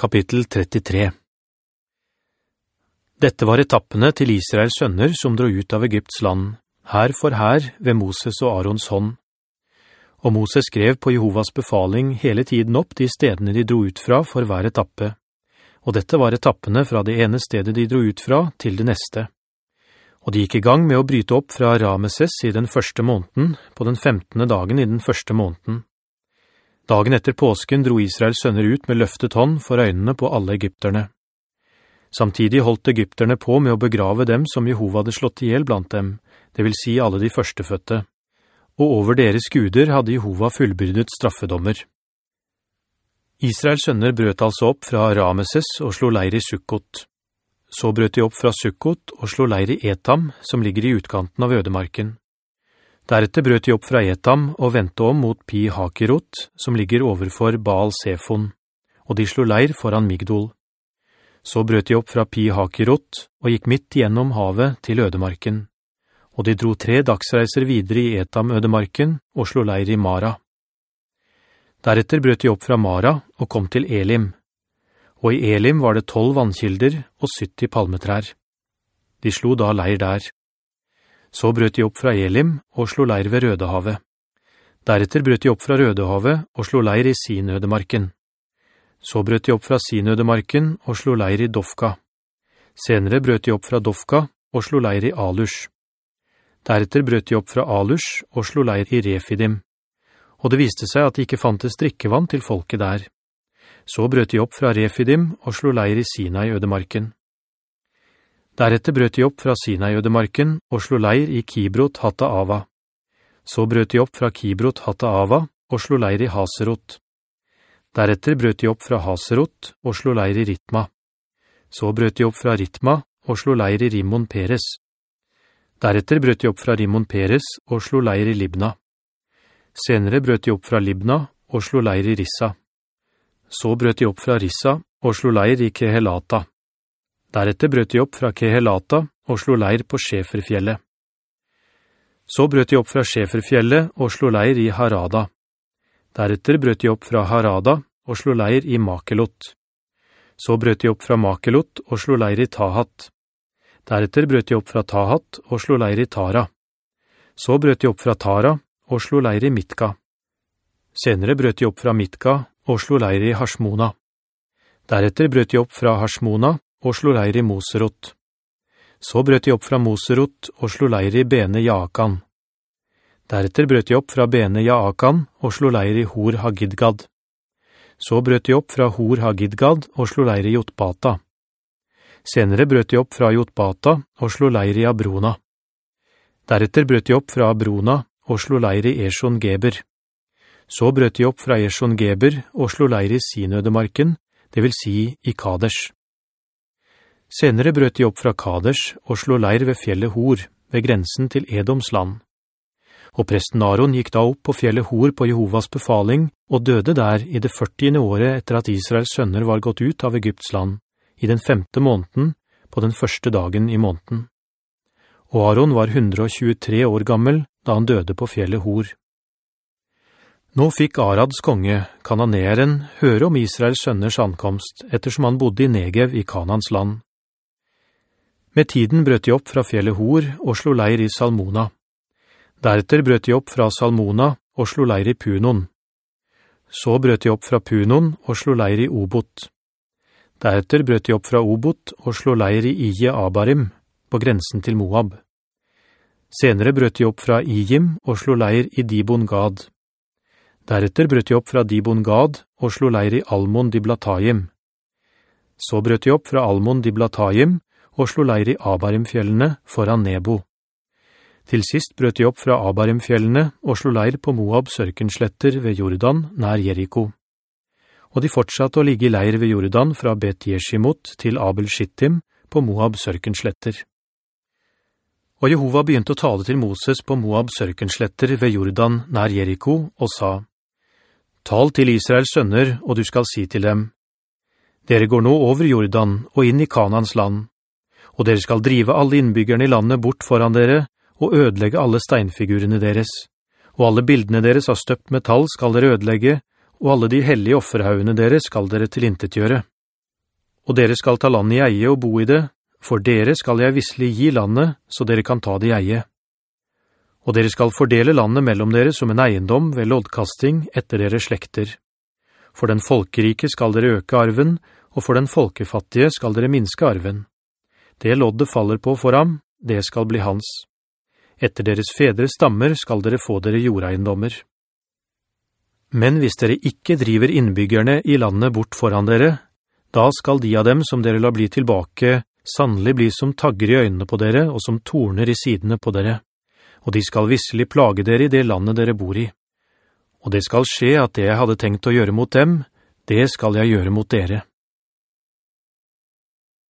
Kapittel 33 Dette var etappene til Israels sønner som dro ut av Egypts land, her for her ved Moses og Arons hånd. Og Moses skrev på Jehovas befaling hele tiden opp de stedene de dro ut fra for hver etappe, og dette var etappene fra det ene stedet de dro ut fra til det neste. Og de gikk i gang med å bryte opp fra Rameses i den første måneden, på den femtende dagen i den første måneden. Dagen etter påsken dro Israels sønner ut med løftet hånd for øynene på alle egypterne. Samtidig holdt egypterne på med å begrave dem som Jehova hadde slått ihjel blant dem, det vil si alle de førsteføtte. Og over deres guder hadde Jehova fullbyrdet straffedommer. Israels sønner brøt altså opp fra Rameses og slo leir i Sukkot. Så brøt de opp fra Sukkot og slo leir i Etam, som ligger i utkanten av ødemarken. Deretter brøt de opp fra Etam og ventet om mot Pi Hakirot, som ligger overfor Baal Sefon, og de slo leir foran Migdol. Så brøt de opp fra Pi Hakirot og gikk midt gjennom havet til ødemarken, og de dro tre dagsreiser videre i Etam-ødemarken og slo leir i Mara. Deretter brøt de opp fra Mara og kom til Elim, og i Elim var det tolv vannkilder og sytti palmetrær. De slo da leir der. Så brøt de opp fra Elim og slo leir ved Rødehavet. Deretter brøt de opp fra Rødehavet og slo leir i Sinødemarken. Så brøt de opp fra Sinødemarken og slo leir i Dofka. Senere brøt de opp fra Dofka og slo leir i Alush. Deretter brøt de opp fra Alush og slo leir i Refidim. Og det viste seg at de ikke fantes drikkevann til folket der. Så brøt de opp fra Refidim og slo leir i Sinai-ødemarken. Deretter brøt de opp fra Sinai-ødemarken og slo leir i Kibrot Hatta Ava. Så brøt de opp fra Kibrot Hatta Ava og slo leir i Haserot. Deretter brøt de opp fra Haserot og slo leir i Ritma. Så brøt de opp fra Ritma og slo leir i Rimon Peres. Deretter brøt de opp fra Rimon Peres og slo leir i Libna. Senere brøt de opp fra Libna og slo leir i Rissa. Så brøt de opp fra Rissa og slo leir i Kehelata. Deretter brøt de opp fra Kehelata og slo leir på Sjeferfjellet. Så brøt de opp fra Sjeferfjellet og slo leir i Harada. Deretter brøt de opp fra Harada og slo leir i Makelot. Så brøt de opp fra Makelot og slo leir i Tahat. Deretter brøt de opp fra Tahat og slo leir i Tara. Så brøt de opp fra Tara og slo leir i Mitka. Senere brøt de opp fra Mitka og slo leir i Hashmona. Deretter brøt de opp fra Hashmona og slo leir i Moserot. Så brøt de opp fra Moserot og slo leir i Bene Jaakan. Deretter brøt de opp fra Bene Jaakan og slo leir i Hor Hagidgad. Så brøt de opp fra Hor Hagidgad og slo leir i Jotbata. Senere brøt de opp fra Jotbata og slo leir i Abrona. Deretter brøt de opp fra Abrona og slo leir i Eshon Geber. Så brøt de opp fra Eshon Geber og slo leir i Sinødemarken, det vil si i Kadesh. Senere brøt de opp fra Kaders og slo leir ved fjellet Hor, ved grensen til Edoms land. Og presten Aaron gikk da opp på fjellet Hor på Jehovas befaling, og døde der i det 40. året etter at Israels sønner var gått ut av Egypts land, i den femte måneden, på den første dagen i måneden. Og Aaron var 123 år gammel da han døde på fjellet Hor. Nå fikk Arads konge, kananeren, høre om Israels sønners ankomst, ettersom han bodde i Negev i Kanans land. Med tiden brøt de opp fra fjellet Hor og slo leir i Salmona. Deretter brøt de opp fra Salmona og slo leir i Punon. Så brøt de opp fra Punon og slo leir i Obot. Deretter brøt de opp fra Obot og slo leir i Ije Abarim, på grensen til Moab. Senere brøt de opp fra Ijim og slo leir i Dibon Gad. Deretter brøt de opp fra Dibon Gad og slo leir i Almon Diblatayim. Så brøt de opp fra Almon Diblatayim og slo leir i Abarimfjellene foran Nebo. Til sist brøt de opp fra Abarimfjellene og slo leir på Moabs sørkensletter ved Jordan nær Jericho. Og de fortsatte å ligge i leir ved Jordan fra Bet Jeshimot til Abel Shittim på Moabs sørkensletter. Og Jehova begynte å tale til Moses på Moabs sørkensletter ved Jordan nær Jericho og sa, «Tal til Israels sønner, og du skal si til dem, «Dere går nå over Jordan og inn i Kanans land, og dere skal drive alle innbyggerne i landet bort foran dere, og ødelegge alle steinfigurene deres. Og alle bildene deres av støpt metall skal dere ødelegge, og alle de hellige offerhaugene deres skal dere tilintetgjøre. Og dere skal ta landet i eie og bo i det, for dere skal jeg visselig gi landet, så dere kan ta det i eie. Og dere skal fordele landet mellom dere som en eiendom ved loddkasting etter dere slekter. For den folkerike skal dere øke arven, og for den folkefattige skal dere minske arven. Det loddet faller på for ham, det skal bli hans. Etter deres fedres stammer skal dere få dere jordeiendommer. Men hvis dere ikke driver innbyggerne i landet bort foran dere, da skal de av dem som dere la bli tilbake, sannelig bli som tagger i øynene på dere og som torner i sidene på dere, og de skal visselig plage dere i det landet dere bor i. Og det skal skje at det jeg hadde tenkt å gjøre mot dem, det skal jeg gjøre mot dere.»